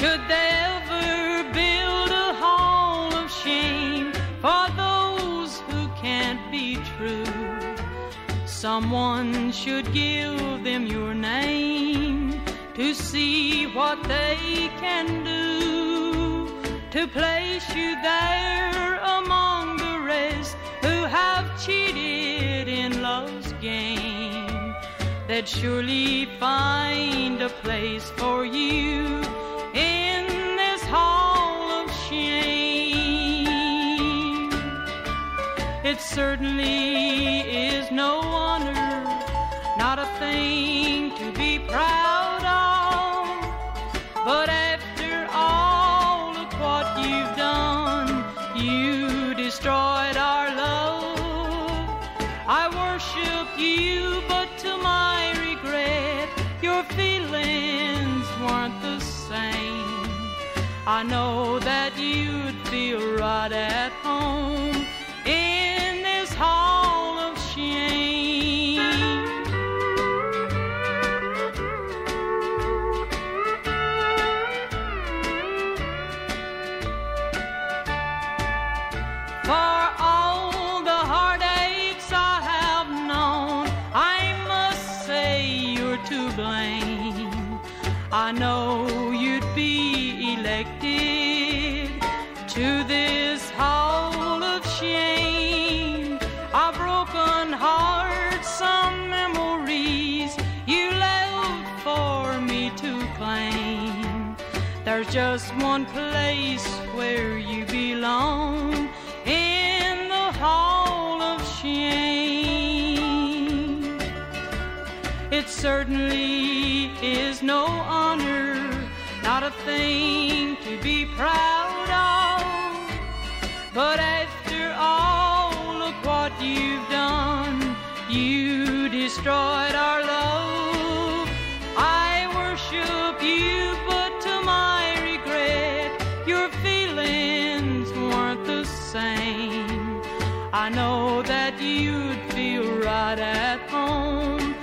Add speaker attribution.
Speaker 1: Could they ever build a hall of shame for those who can't be true? Someone should give them your name to see what they can do to place you there among the rest who have cheated in love's game. They'd surely find a place for you in this hall of shame. It certainly is no honor, not a thing to be proud of. But after all of what you've done, you destroyed our love. I worship you, but to my regret, your feelings weren't the same. I know that you'd feel right at home in this hall of shame. For all the heartaches I have known, I must say you're to blame. I know you'd be elected to this hall of shame. A broken heart, some memories you left for me to claim. There's just one place where you belong in It certainly is no honor, not a thing to be proud of. But after all, look what you've done. You destroyed our love. I worship you, but to my regret, your feelings weren't the same. I know that you'd feel right at home